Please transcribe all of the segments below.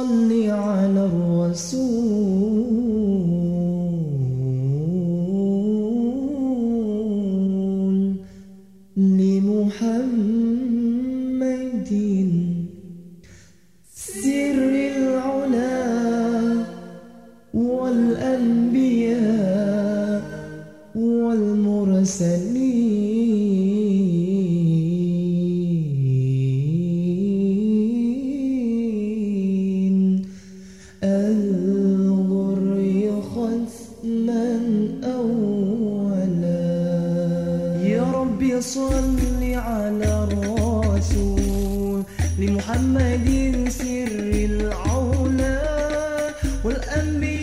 صل على الرسول لمحمد الأولا يا ربي صل على الرسول لمحمد سر العولا والأنبياء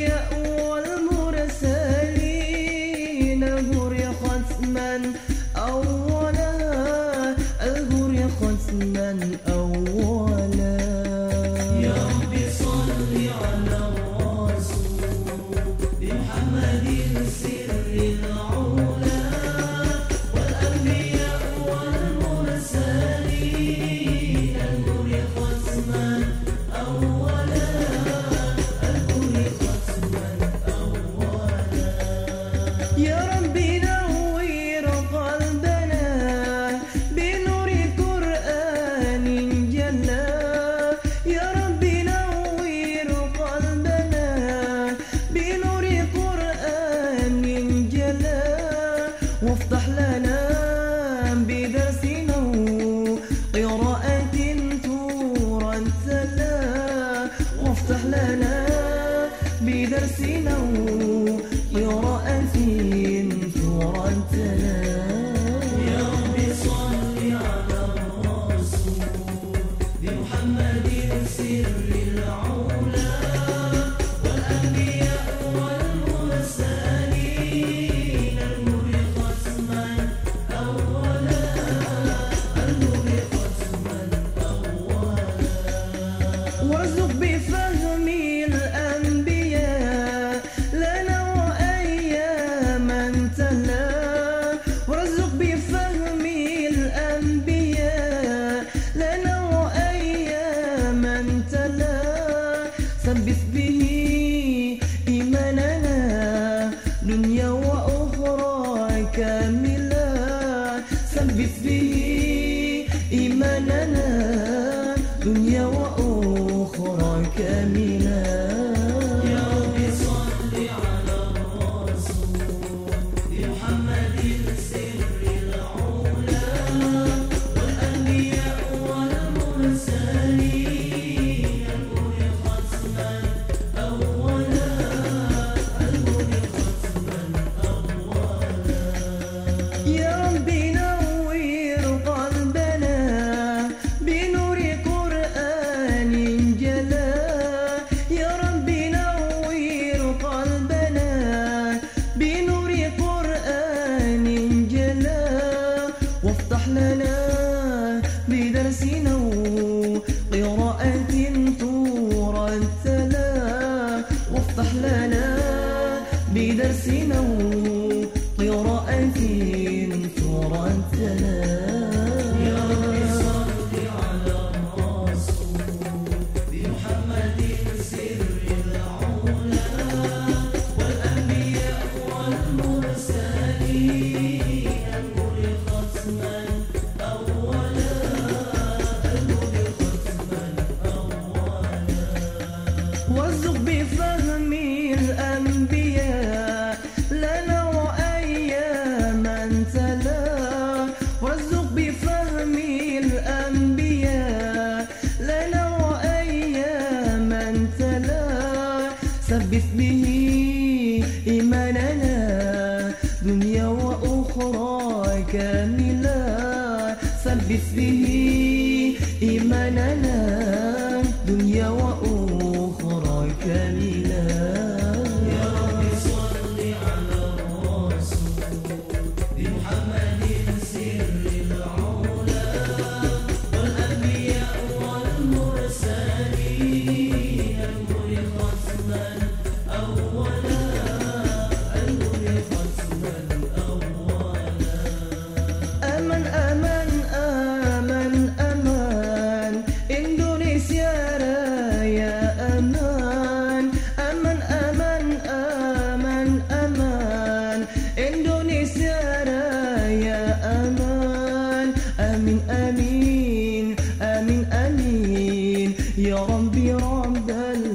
بدرسنا نو قراءة سورتنا يا صل على الرسول بمحمد أنتنا بفهم الأنبياء. لنا وأياما تلا به إيماننا. دنيا وأخرى به إيماننا. دنيا وأخرى كاملة. se não. ثبت به إيماننا دنيا وأخرى كاملة. ثبت به إيماننا beyond, the light.